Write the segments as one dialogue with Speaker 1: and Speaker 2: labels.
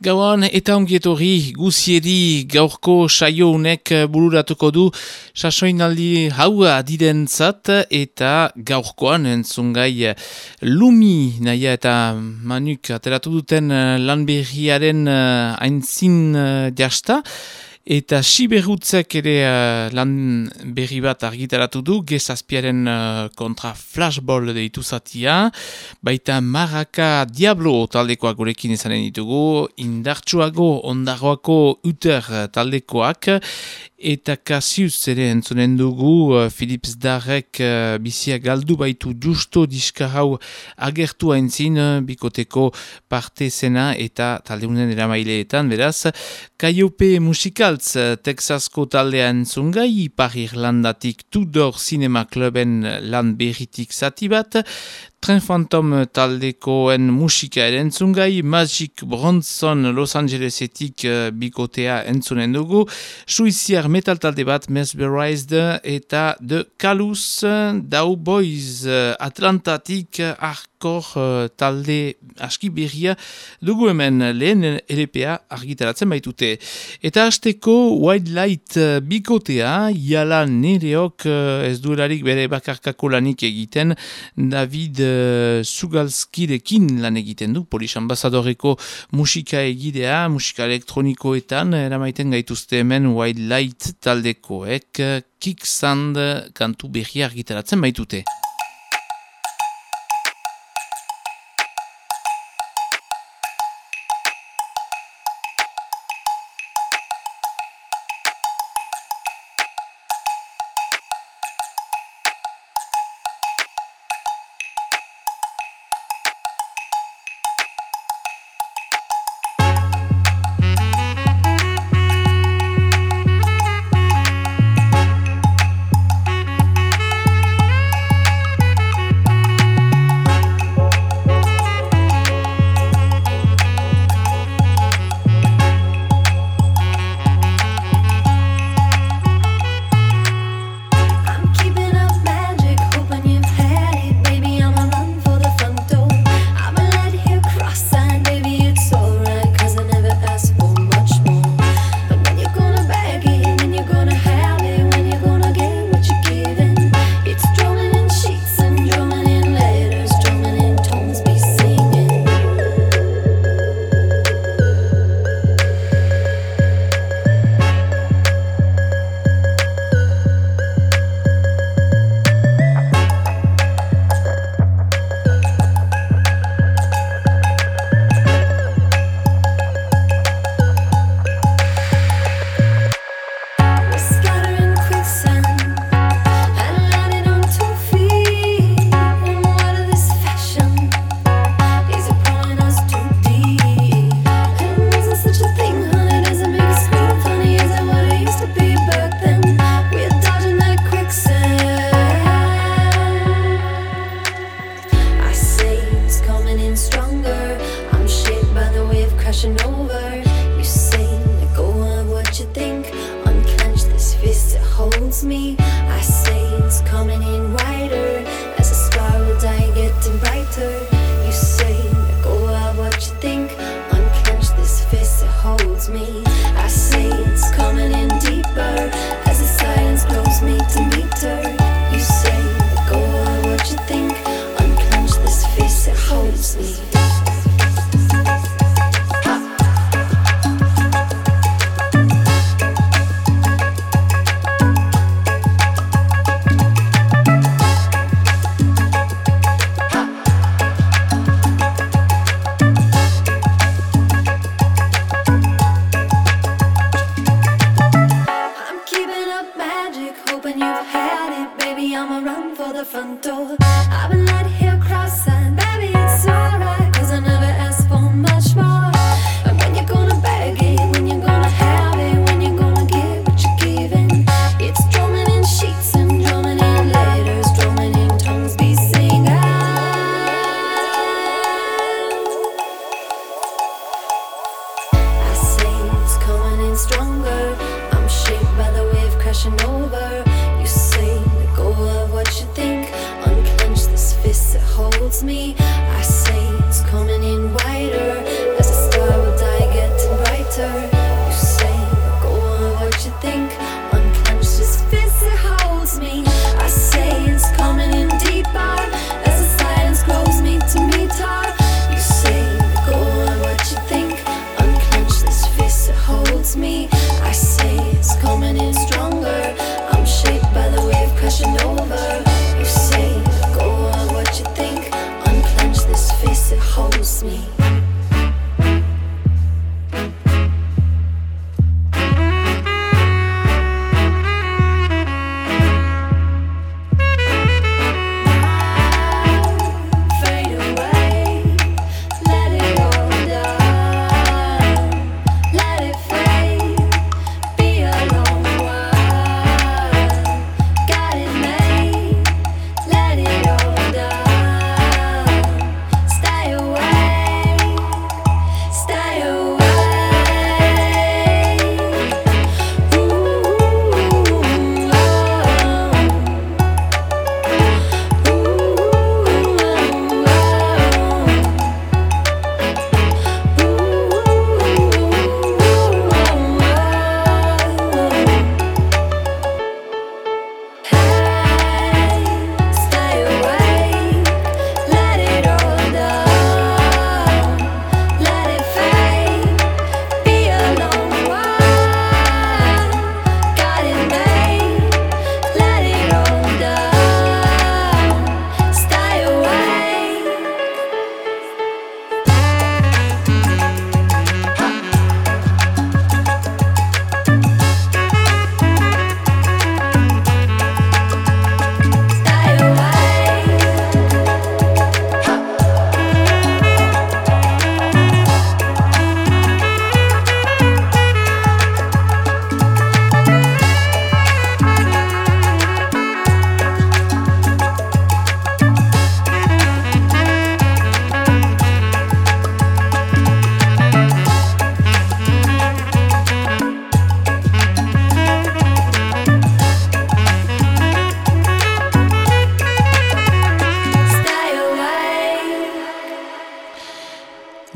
Speaker 1: Gauan eta ongietorri guziedi gaurko saio unek bururatuko du sasoinaldi haua direntzat eta gaurkoan entzungai lumi naia eta manuk ateratu duten lanberriaren aintzin jasta. Eta Siberutzek ere uh, lan berri bat argitaratu du, gezazpiaren uh, kontra flashball deitu zatia, baita Maraka Diablo taldekoak gurekin izanen ditugu, indartsuago ondagoako uter taldekoak, eta Cassius ere entzonen dugu uh, Philips Darrek uh, bizia galdu baitu justo diska hau agertu haintzin uh, bikoteko parte zena eta taldeunen eramaileetan beraz Kaiope Musikaltz uh, Texasko taldea entzungai Ipar Irlandatik Tudor Cinema Cluben lan berritik zati bat Tren Phantom taldekoen musika ere entzungai, Magic Bronson Los Angelesetik uh, bikotea entzunen dugu, Suiziar metal talde bat Mesmerized eta The Kalus Dow Boys Atlantatik Arkor uh, talde aski berria dugu hemen lehen LPA argitaratzen baitute. Eta hasteko Wildlight bikotea, Iala Nereok uh, ez duelarik bere bakarkako lanik egiten, David Zugalskirekin lan egiten du, Polis Ambasadoreko musika egidea, musika elektronikoetan, eramaiten gaituzte hemen Wildlight taldekoek, Kicksand kantu berri argitaratzen baitute.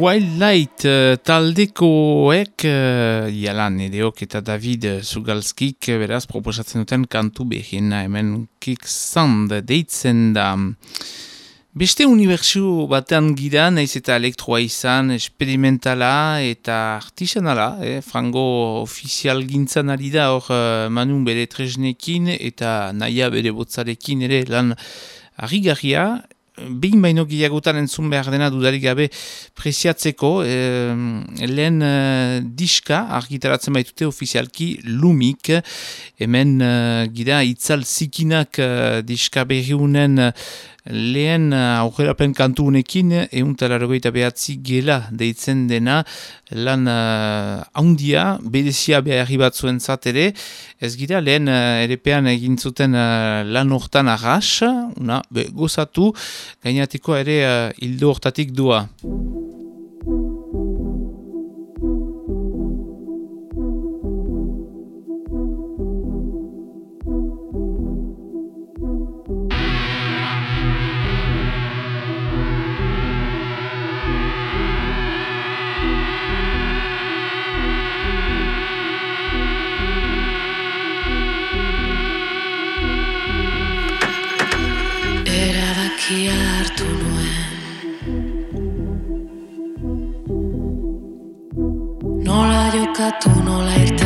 Speaker 1: Twilight uh, taldekoek, uh, jalan edeok eta David Zugalskik, beraz, proposatzen duten kantu behina hemen kicksand deitzen da. Beste unibertsio batean gira, naiz eta elektroa izan, experimentala eta artisanala, eh? frango ofizial gintzan ari da hor uh, manun bere tresnekin eta naia bere botzarekin ere lan harrigarria, behin baino gehiagotan entzun behar dena dudarik gabe preziatzeko lehen uh, diska argitaratzen baitute ofizialki lumik. Hemen uh, gira itzal zikinak uh, diska berriunen lehen uh, aurrerapen kantu unekin egun talarrogeita behatzi gela deitzen dena. Lan uh, haundia bedezia beharri bat zuen zatere ez gira lehen uh, erepean egin zuten uh, lan hortan arras. Una, be, gozatu. Gainatiko ere uh, hildo hortatik hartu
Speaker 2: nuen Nola jokatu, nola irte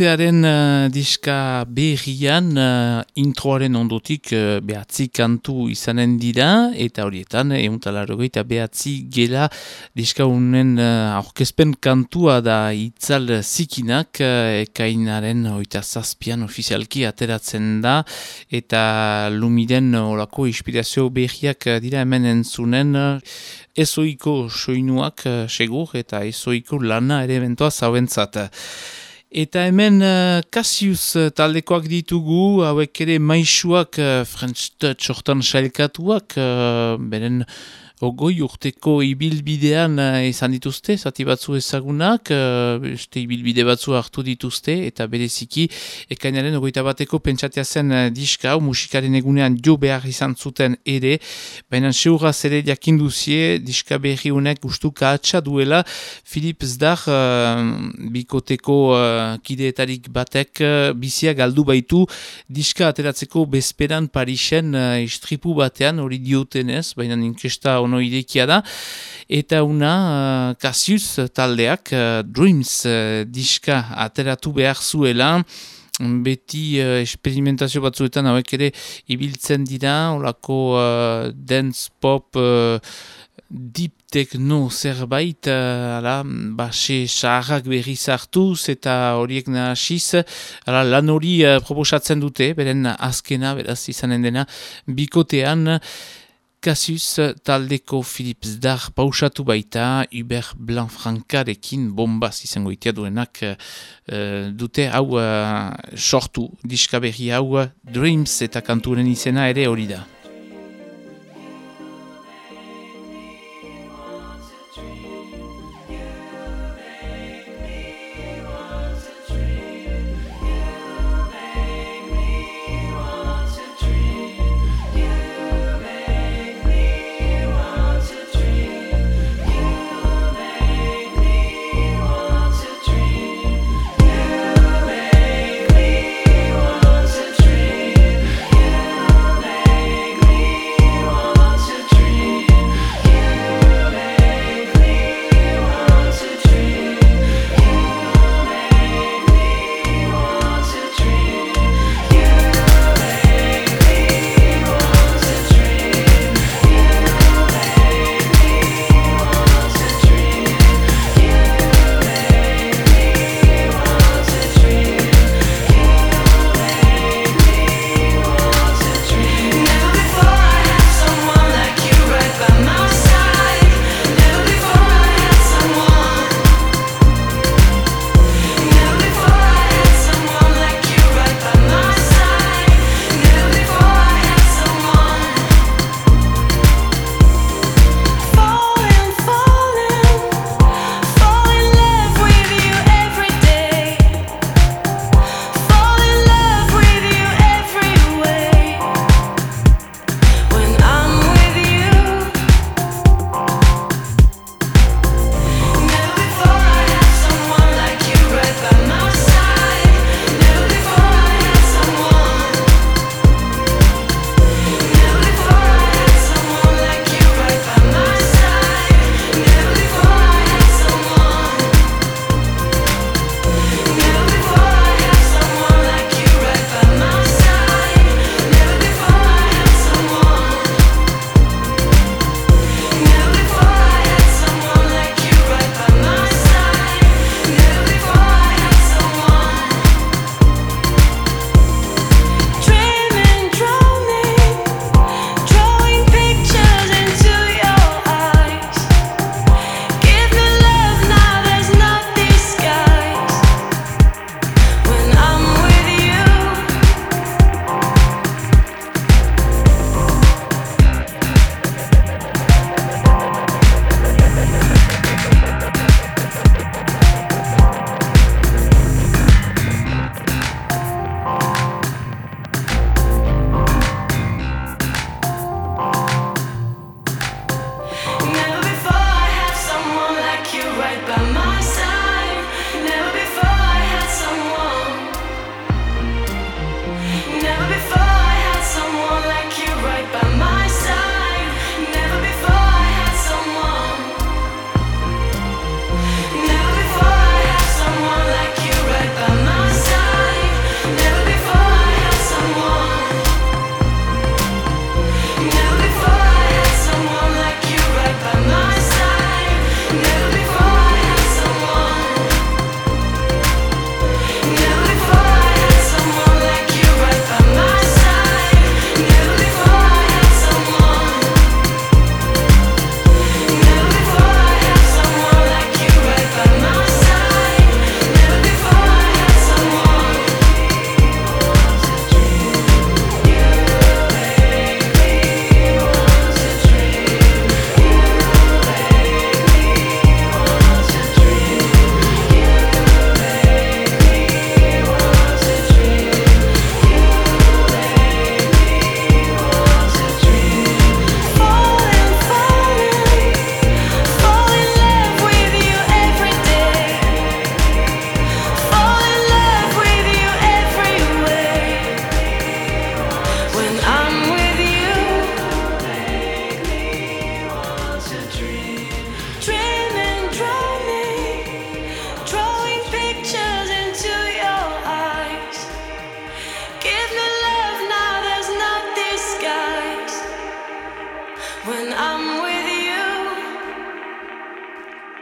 Speaker 1: Lumi bikotearen uh, diska berrian uh, introaren ondotik uh, behatzi kantu izanen dira eta horietan euntalarrogeita behatzi gela diska unen aurkezpen kantua da itzal zikinak uh, ekainaren oita zazpian ofizialki ateratzen da eta lumiden olako inspirazio berriak dira hemen entzunen uh, ezoiko soinuak uh, segur eta ezoiko lana ere bentoa zauentzat. Eta hemen uh, Cassius uh, taldekoak ditugu, hauek ere maisuak uh, French Touch hortan sailkatuak, uh, beren Ogoi urteko ibilbidean uh, izan dituzte, zati batzu ezagunak, uh, este ibilbide batzu hartu dituzte, eta bereziki ekainaren ogoita bateko pentsatea zen uh, diska, musikaren egunean jo behar izan zuten ere, baina seurra zere jakinduzie, diska berri honek gustu kahatsa duela, Filip Zdar, bikoteko kideetarik batek, bizia galdu baitu, diska ateratzeko bezperan Parisen istripu batean, hori diotenez, baina inkesta ono irekia da, eta una uh, Cassius taldeak uh, Dreams uh, diska ateratu behar zuela, beti uh, experimentazio batzuetan hauek ere ibiltzen dira, olako uh, dance pop uh, deep techno zerbait, uh, ala, base saharrak berri zartuz eta horiek nahasiz, ala, lan hori uh, proposatzen dute, beren azkena, beraz izanen dena, bikotean, Cassius taldeko Philips Zdar pausatu baita, Hubert Blanc-Francarekin bombaz izango itea duenak uh, dute hau uh, sortu diskaberri hau Dreams eta kanturen izena ere hori da.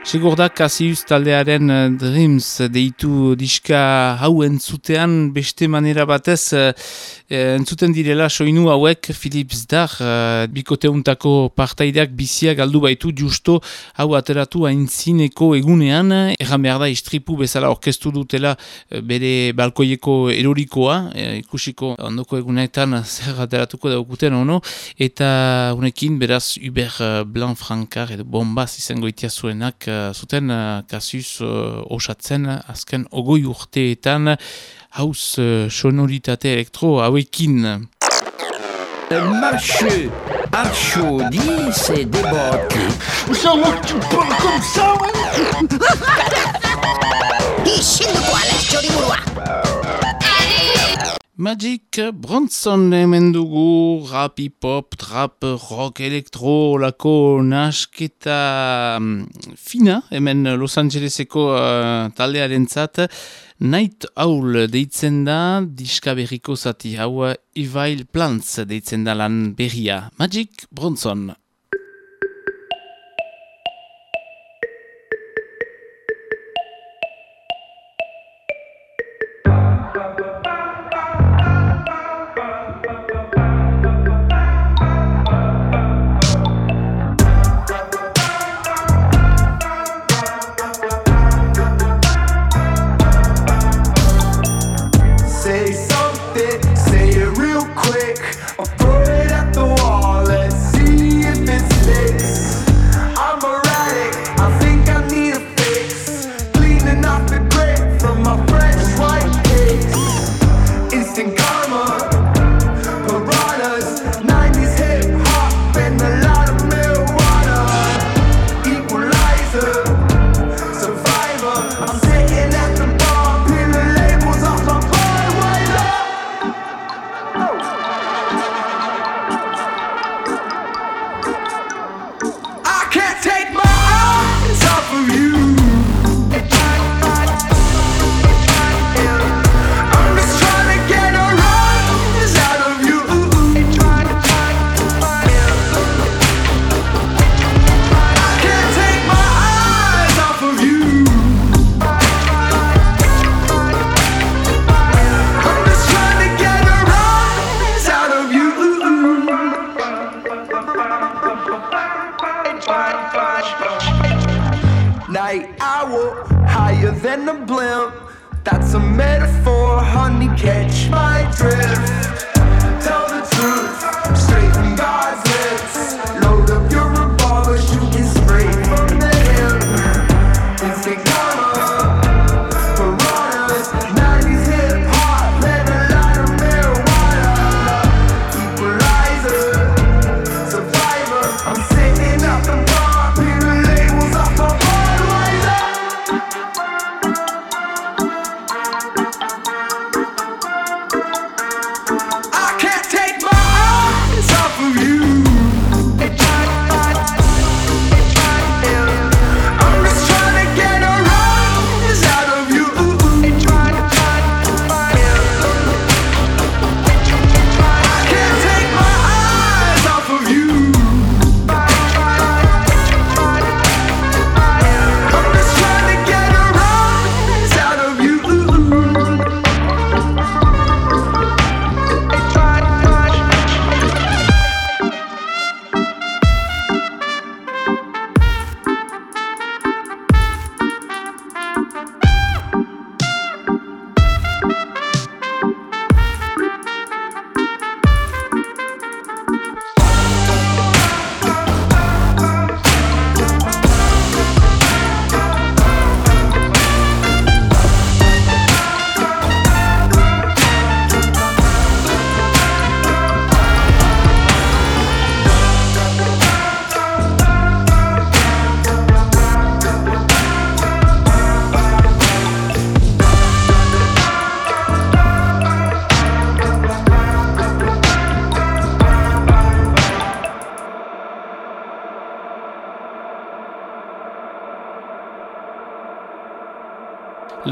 Speaker 3: Segurda Kasius taldearen eh, Dreams deitu diska hau entzutean beste manera batez uh, entzuten direla soinu hauek Philips Dar uh, bikoteuntako partaideak biziak galdu baitu justo hau ateratu haintzineko egunean. Erran behar da istripu bezala orkestu dutela bere balkoieko erorikoa ikusiko ondoko egunetan zer ateratuko daukuten ono eta unekin beraz Uber Blanc Frankar edo bombaz izango itia zuenak zuten uh, kasuz uh, osatzen azken ogoi urteetan haus uh, sonoritate elektro hauekin.
Speaker 4: Marche, archaudi, c'est débattu.
Speaker 5: Ça va, tu parles comme ça, ouais
Speaker 6: Isilduko ala txoriburua!
Speaker 3: Magic Bronson hemen dugu rap, hip-hop, trap, rock, elektro, lako nasketa fina hemen Los Angeleseko uh, taldearen zat. Night Owl deitzen da, diska berriko zati hau, Evil Plants deitzen da lan berria. Magic Bronson.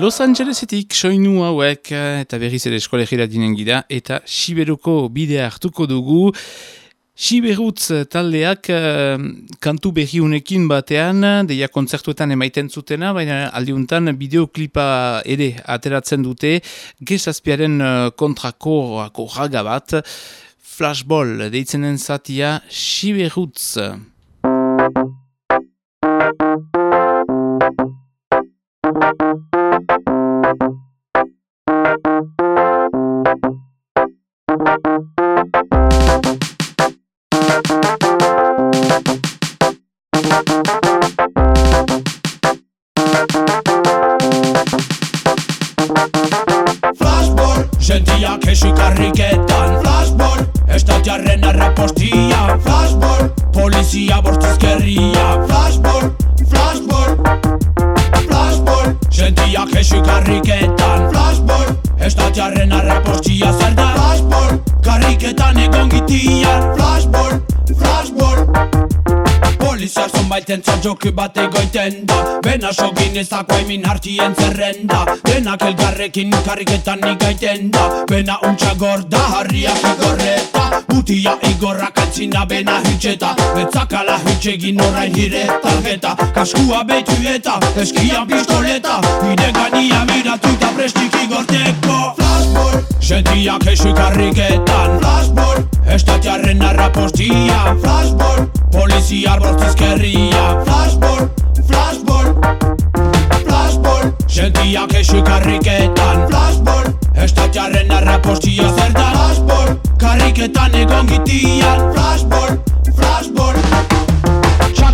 Speaker 3: Los Angelesetik soinu hauek eh, eta berriz ere eskolegira dinen gira eta Siberuko bidea hartuko dugu
Speaker 1: Siberutz taldeak uh, kantu berriunekin batean, deia kontzertuetan emaiten zutena, baina aldiuntan bideoklipa ere ateratzen dute, gezazpiaren uh, kontrako raga bat, flashball deitzenen zatia Siberutz.
Speaker 7: Sentia kesu karriketan Flashball, estatiarren arrapostia Flashball, polizia bortizkerria Zonbaiten joku bat egoiten da. Bena sogin ezako aimin hartien zerrenda. Denak elgarrekin karriketan igaiten da. Bena untxa gorda harriak igorreta Butia igorrak atzina bena hitxeta. Betzakala hitxegin orain hiretalgeta Kaskua betu eta eskian pistoleta. Hide gania miratu eta prestik igorteko. Flashball Sentiak esu karriketan Flashball. Estatiarren arrapostia Flashball. Polizia bortizkerria Flashball, flashball Flashball. Sentiak esu karriketan Flashball. Estatiarren arrapostia zer da Flashball. Karriketan egon gitian Flashball, flashball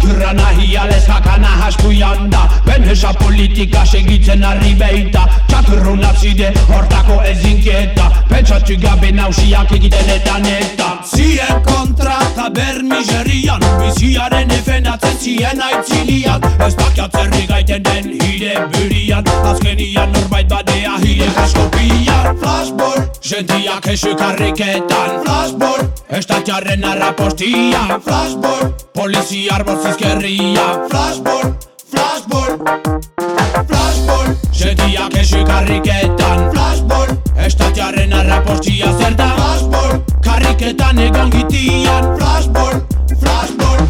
Speaker 7: Bakurra nahi alezaka nahasku janda. Benesa politika segitzen arri behita Txakurru nazide hortako ezinketa Pentsatu gabe nausiak egiten eta neta Zien kontra eta bermiserian Biziaren efenatzen zien aitzilian. Ez dakiat zerri gaiten den hire burian. Azkenian norbait badea hire kaskopian Flashball, sentiak esu karriketan. Flashball, estatiarren arrapostia Flashball, poliziar bortzizkerria Flashball, flashball. Flashball, sentiak esu karriketan. Flashball, estatiarren arrapostia zer da. Flashball, karriketan egon gitian Flashball, flashball.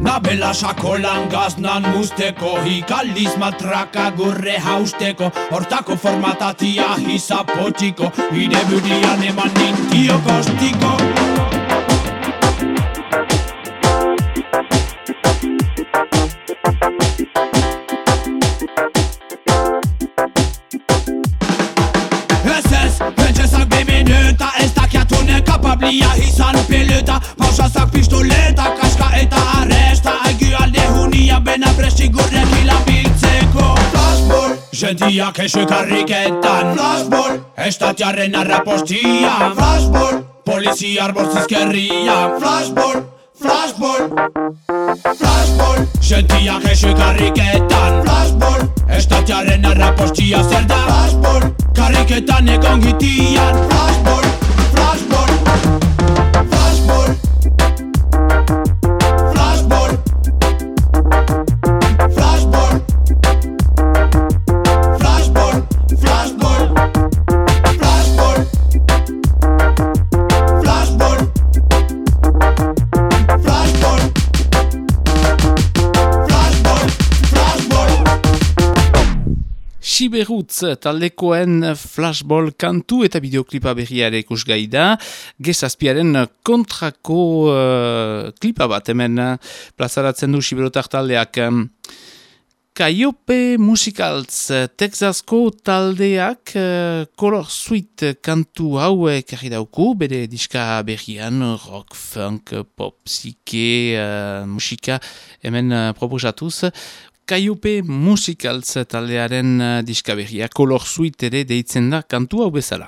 Speaker 7: Nabela sakolan gaznan musteko Hikaldiz matraka gurre hausteko Hortako formatatia hisapotiko Hide burian eman nintio kostiko kapablia izan piluta Pausazak pistoleta, kaska eta arresta Aigu alde hunia bena presti gurre kila biltzeko. Flashball, Gentiak esu karriketan. Flashball, estatiarren arrapostia. Flashball, poliziar bortzizkerria. Flashball, flashball. Flashball, Gentiak esu karriketan. Flashball, estatiarren arrapostia zer da? Flashball, karriketan egon gitian. Flashball fútbol.
Speaker 1: Siberutz taldekoen flashball kantu eta bideoklipa berriare ikusgai da. Gezazpiaren kontrako uh, klipa bat hemen uh, plazaratzen du Siberotar taldeak. Kaiope Musicals, Texasko taldeak uh, Color Suite kantu hauek jarri dauku, bere diska berrian, rock, funk, pop, psike, uh, musika hemen uh, proposatuz. Kaiupe musikaltza taldearen eh, diskaberria kolor suite ere deitzen da kantu hau bezala.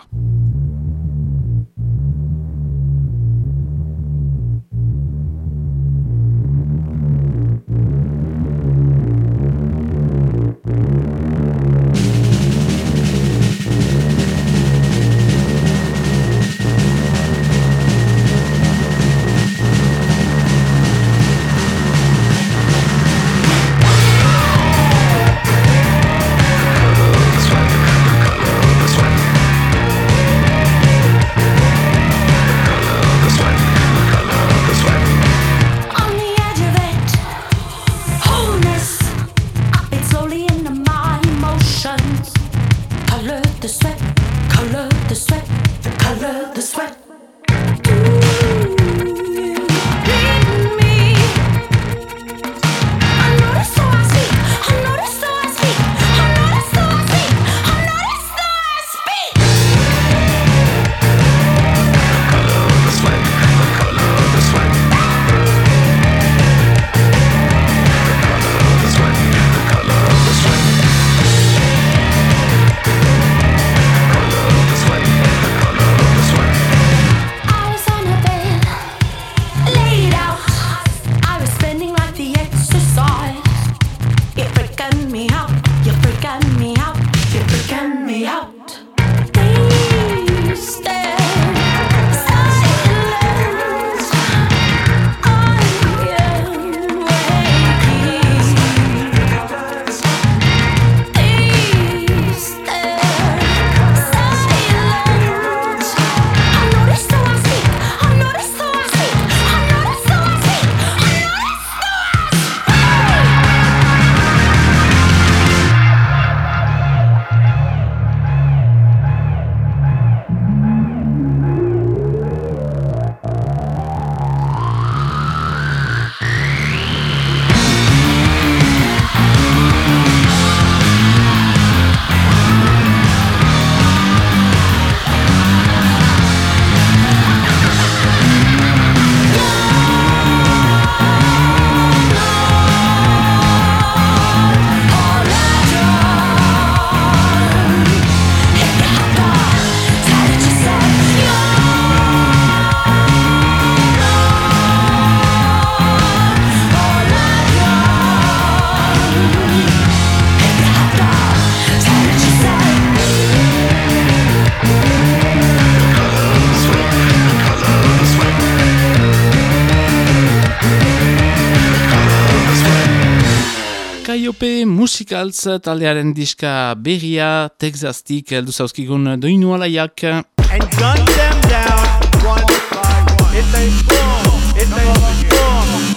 Speaker 1: Musicals taldearen diska berria Texastik heldu zauzkigun doinu alaiak.
Speaker 8: and gun them down one by one. Esta es boom,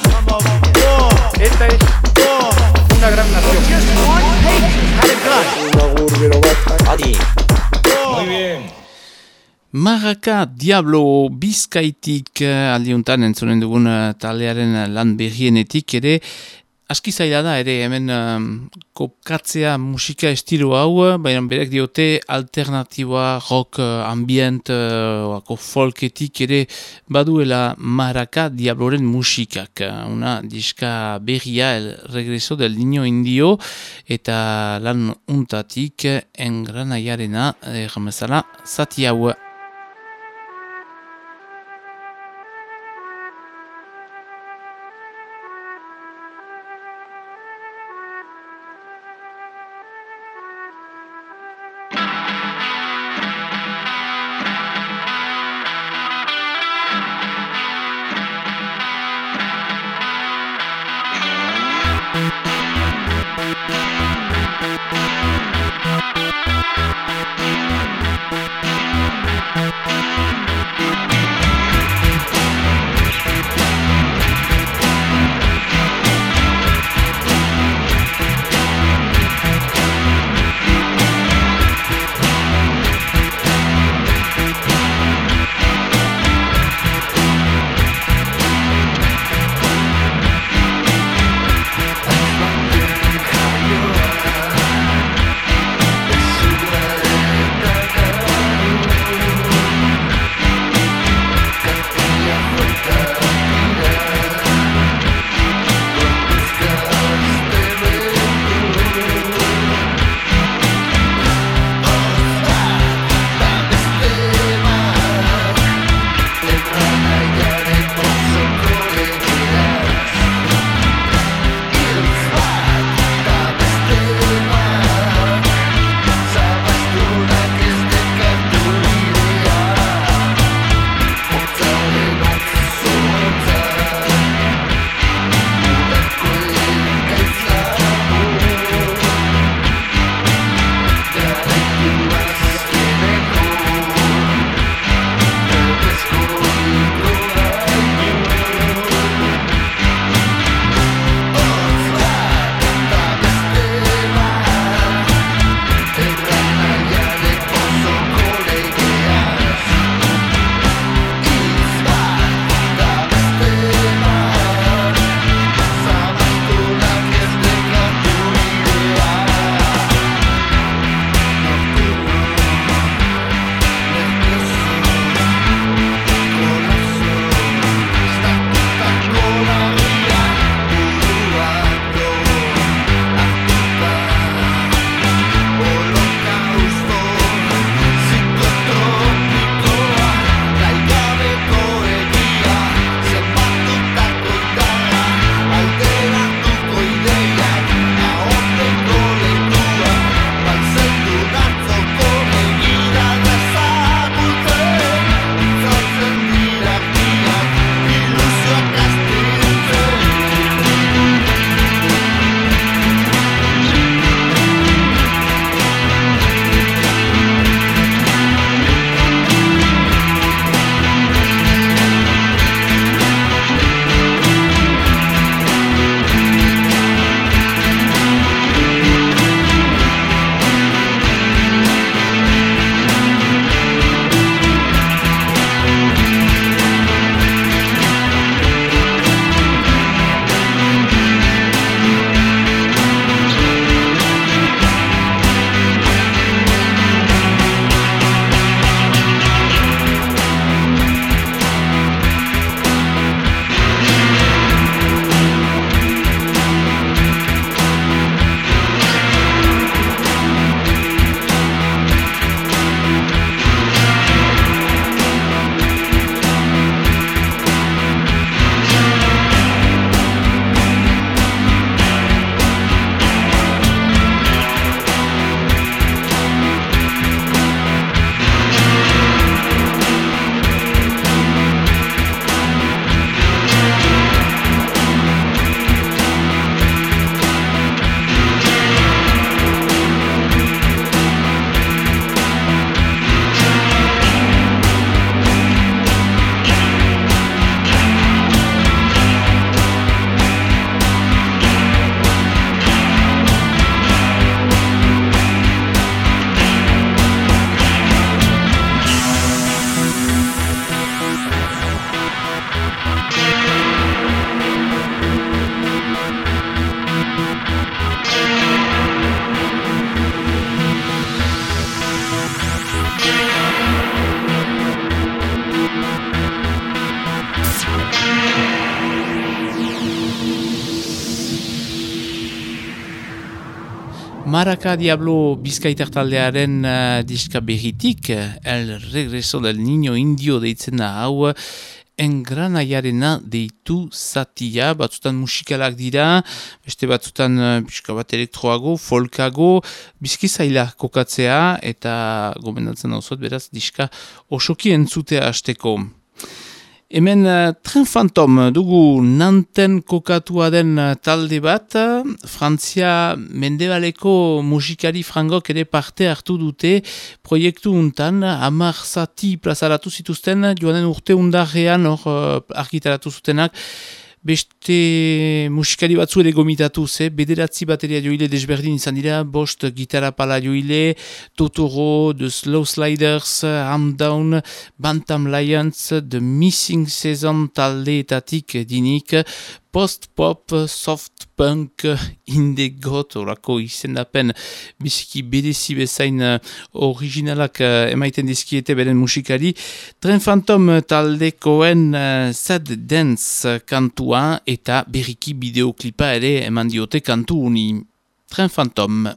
Speaker 8: come over boom, esta es boom. Una gran nación. Just one patient had a gun. Muy bien.
Speaker 1: Maraka Diablo Bizkaitik eh, aldiuntan entzunen dugun eh, taldearen eh, lan berrienetik ere aski zaila da ere hemen um, kokatzea musika estilo hau, eh, baina berek diote alternatiboa, rock, eh, ambient, uh, folketik ere baduela Maraka Diabloren musikak. eh, Una diska berria el regreso del niño indio eta lan untatik engranaiarena erramezala zati hau. Maraka Diablo bizkaitar taldearen uh, diska berritik, El Regreso del Niño Indio deitzen da hau, engranaiarena deitu zatia, batzutan musikalak dira, beste batzutan uh, pixka bat elektroago, folkago, bizkizaila kokatzea, eta gomendatzen hau beraz, diska osoki entzutea hasteko. Hemen uh, Tren Phantom dugu nanten kokatua den uh, talde bat, uh, Frantzia mendebaleko musikari frangok ere parte hartu dute proiektu untan, amar zati plazaratu zituzten, joanen urte undarrean hor uh, argitaratu zutenak, beste musikari batzu ere gomitatu ze, bederatzi bateria joile desberdin izan dira, bost gitarra pala joile, Totoro, The Slow Sliders, Arm Down, Bantam Lions, The Missing Season taldeetatik dinik, post-pop, soft-punk, inde-got, orako izendapen biziki bedezi bezain uh, originalak uh, emaiten dizkiete beren musikari. Tren Phantom taldekoen uh, Sad Dance kantua eta berriki bideoklipa ere eman diote kantu uni. Tren Phantom.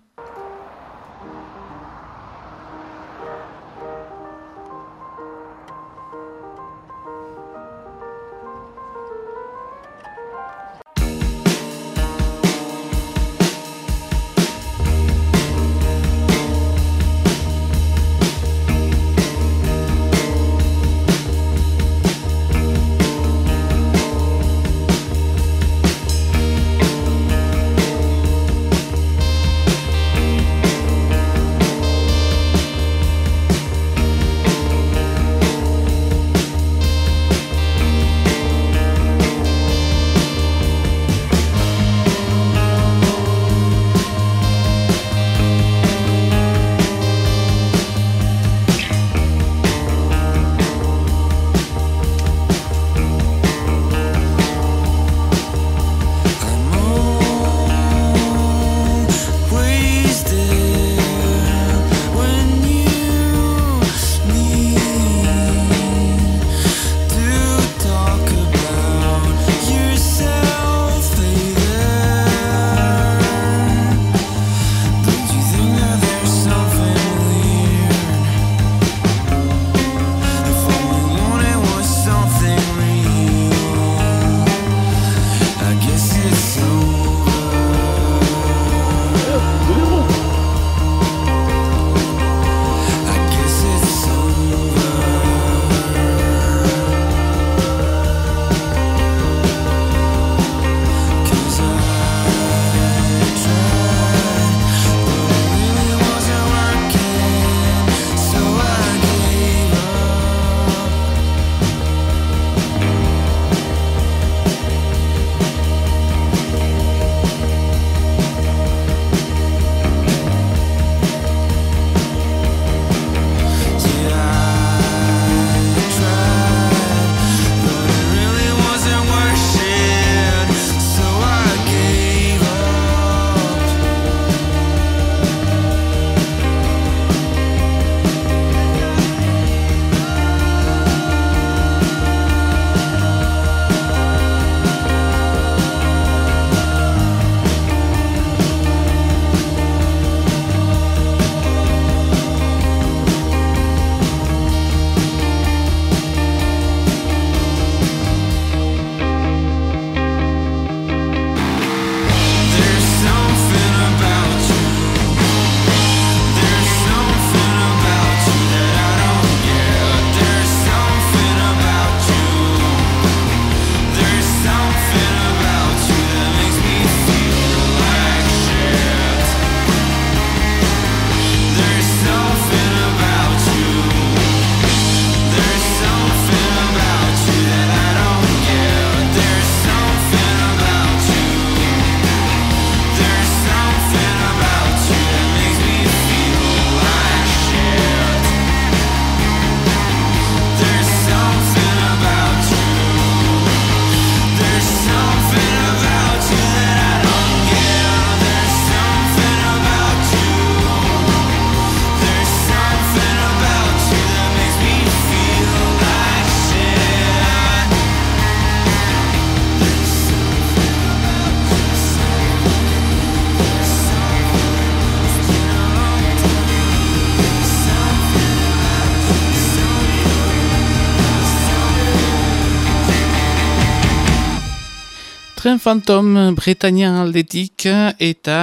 Speaker 9: Phantom Bretania aldetik eta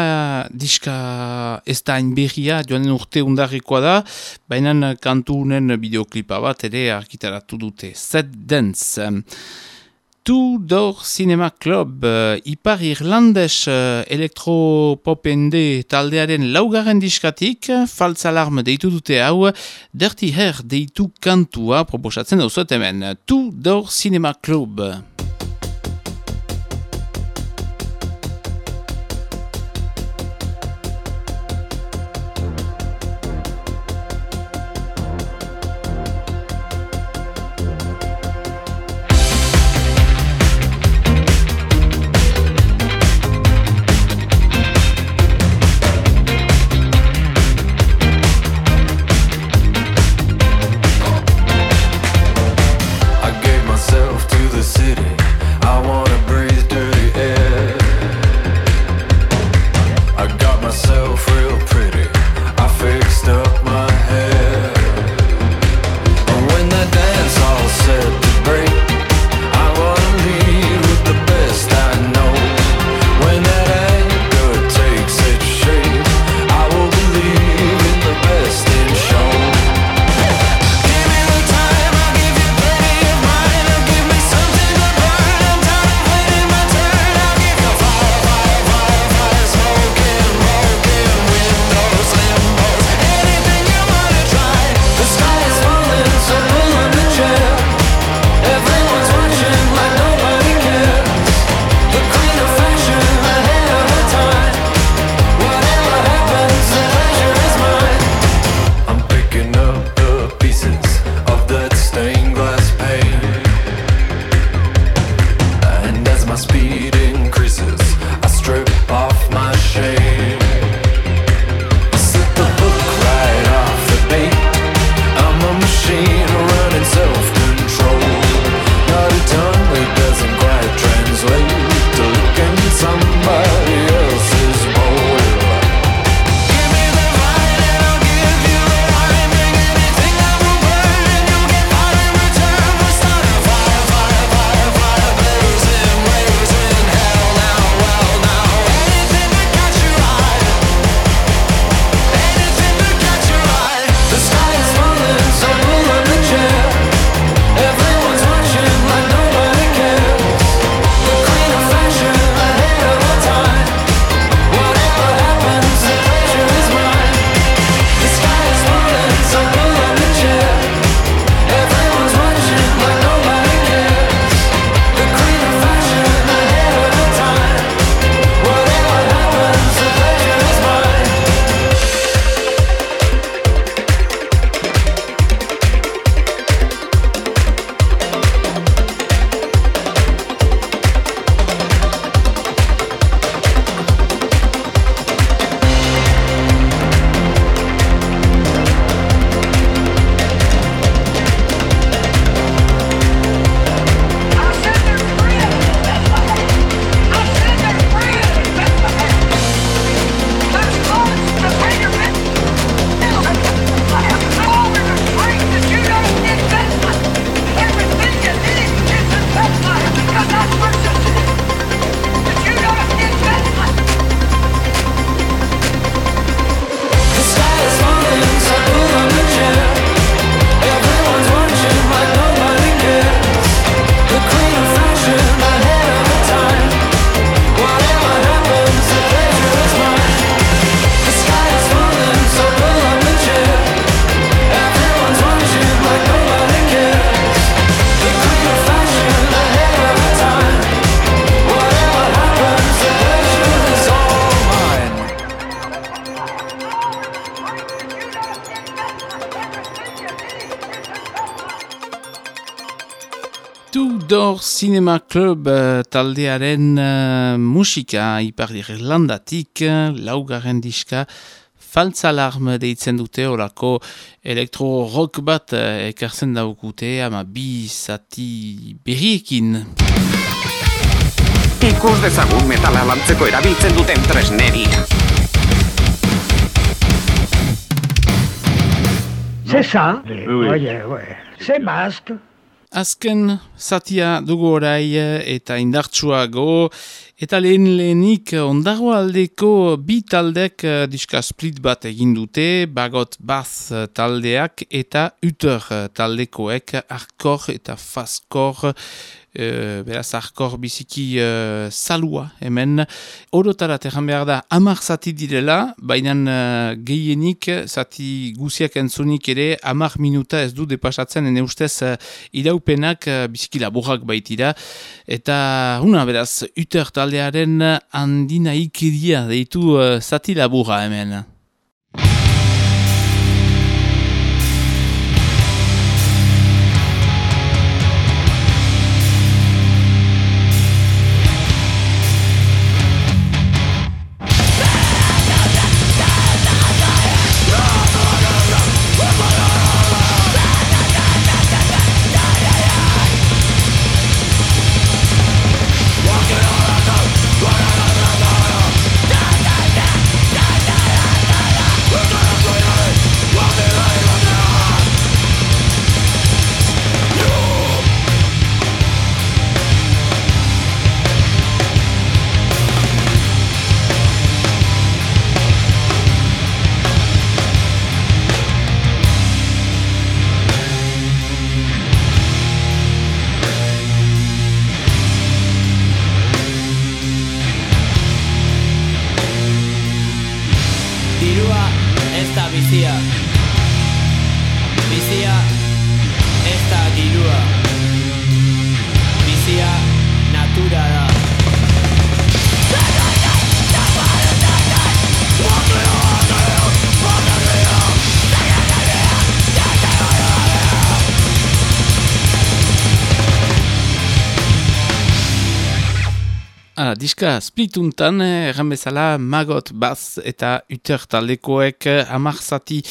Speaker 9: diska ez da inberria joanen urte undarrikoa da, baina kantunen bideoklipa bat ere arkitaratu dute. Set Dance. Tudor Cinema Club, eh, ipar irlandes eh, elektropopende taldearen laugarren diskatik, eh, falz alarm deitu dute hau, derti her deitu kantua proposatzen dauzot hemen. Tudor Cinema Club.
Speaker 1: Tudor Cinema
Speaker 9: Club. Cinema Club eh, taldearen uh, musika ipardir Irlandatik eh, laugarren diska faltzalarm deitzen dute orako elektro-rock bat uh, ekartzen daukute ama bi zati berriekin.
Speaker 10: Ikus dezagun metala lantzeko erabiltzen duten tresneria.
Speaker 11: C'est ça, oui, oui. Oye,
Speaker 1: azken zatia dugu orai eta indartsuago eta lehen lehenik ondago aldeko bi taldek eh, diska split bat egin dute, bagot bath taldeak eta uter taldekoek arkor eta faskor Uh, beraz, arkor biziki uh, salua hemen. Orotara terran behar da, amar zati direla, baina uh, gehienik zati guziak entzunik ere, amar minuta ez du depasatzen, ene ustez uh, iraupenak uh, biziki laburrak baitira. Eta, una, beraz, uter taldearen handina ikiria deitu uh, zati laburra hemen. Diska splituntan, eh, erran bezala, magot, baz eta uter taldekoek eh, hamar zati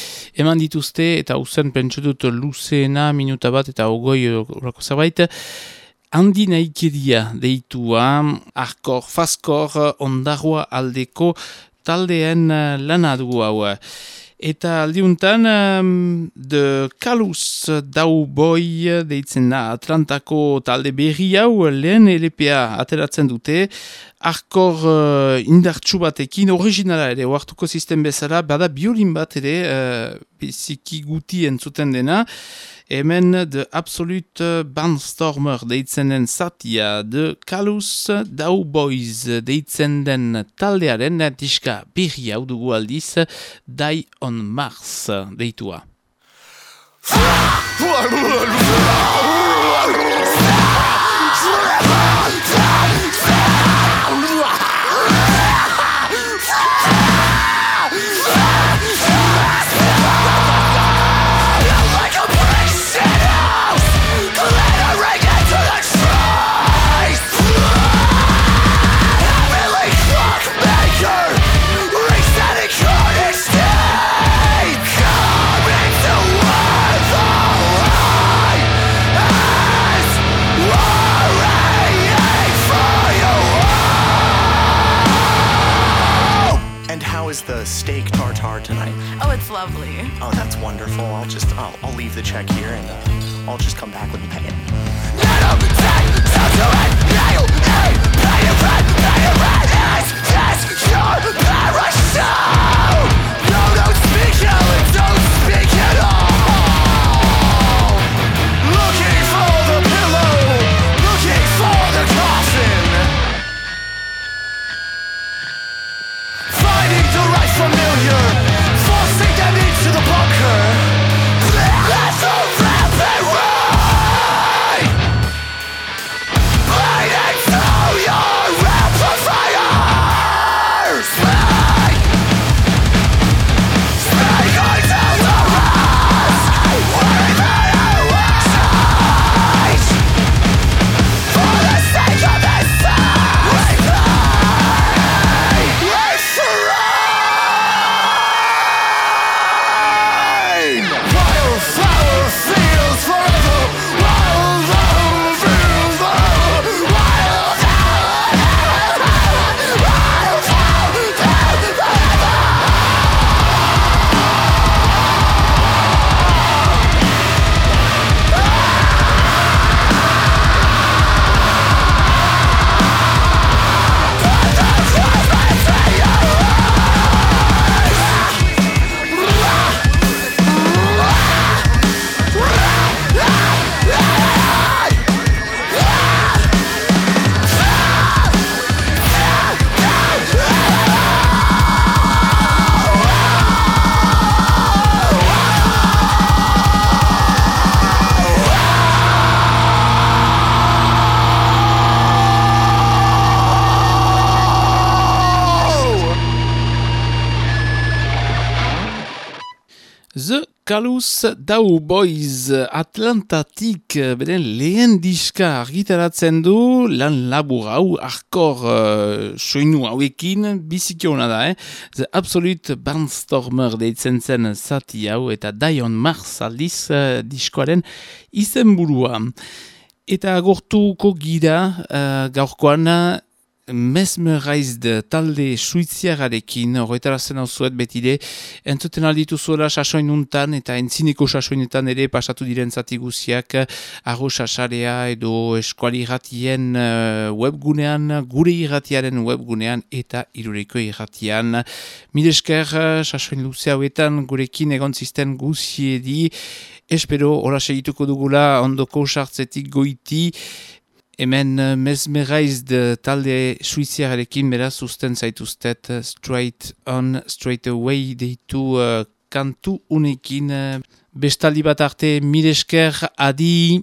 Speaker 1: eman dituzte eta uzen pentsu dut luzeena, minuta bat eta ogoi horako zerbait. Handi naikeria deitua, arkor, faskor, ondarroa aldeko taldeen eh, lana dugu hau. Eta aldiuntan, um, The Kalus Dauboi deitzen da Atlantako talde berri hau lehen LPA ateratzen dute. Arkor uh, indartsu batekin, originala ere, oartuko sistem bezala, bada biolin bat ere, uh, biziki guti entzuten dena. Hemen The Absolute Barnstormer deitzen den zatia, The Kalus Dauboys deitzen den taldearen diska berri hau dugu aldiz, Die on Mars deitua.
Speaker 3: How is the steak tartare tonight?
Speaker 12: Oh, it's lovely.
Speaker 3: Oh, that's wonderful. I'll just, I'll, I'll leave the check here and uh, I'll just come back when you pay it.
Speaker 5: Kaluz Dau Boys Atlantatik eh, beren lehen diska argitaratzen du lan labur hau arkor uh, soinu hauekin bizikiona da, eh? The Absolute Barnstormer deitzen zen zati hau eta Dion Mars aldiz uh, diskoaren izenburua. Eta agortuko gira uh, gaurkoan mesmerized talde suiziararekin, horretara zen hau zuet betide, entzuten alditu zuela sasoin untan eta entzineko sasoinetan ere pasatu diren zati guziak, arro sasarea edo eskuali irratien uh, webgunean, gure irratiaren webgunean eta irureko irratian. Milesker, sasoin luze hauetan gurekin egon zisten guziedi, espero hola segituko dugula ondoko sartzetik goiti, Hemen uh, mesmerized talde suiziarekin beraz usten zaituztet uh, straight on, straight away deitu uh, kantu unekin. Bestaldi bat arte, miresker, adi!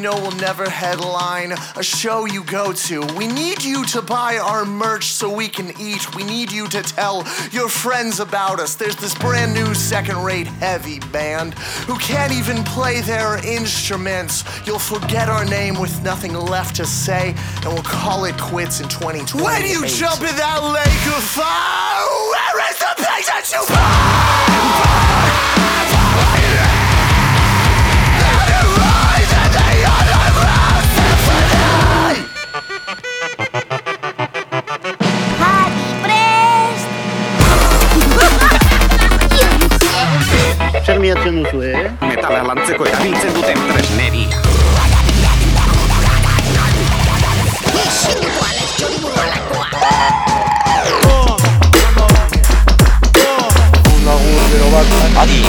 Speaker 3: Know we'll never headline a show you go to. We need you to buy our merch so we can eat. We need you to tell your friends about us. There's this brand new second rate heavy band who can't even play their instruments. You'll forget our name with nothing left to say, and we'll call it quits in 2020. When you jump in that lake of fire, where is the place that you
Speaker 13: Zer miatzen duzu, eh?
Speaker 10: Metala lantzeko erabiltzen duten tresneri.
Speaker 6: Isilduko Alex Txoriburu alakoa.
Speaker 8: Un lagur gero bat.
Speaker 4: Adi,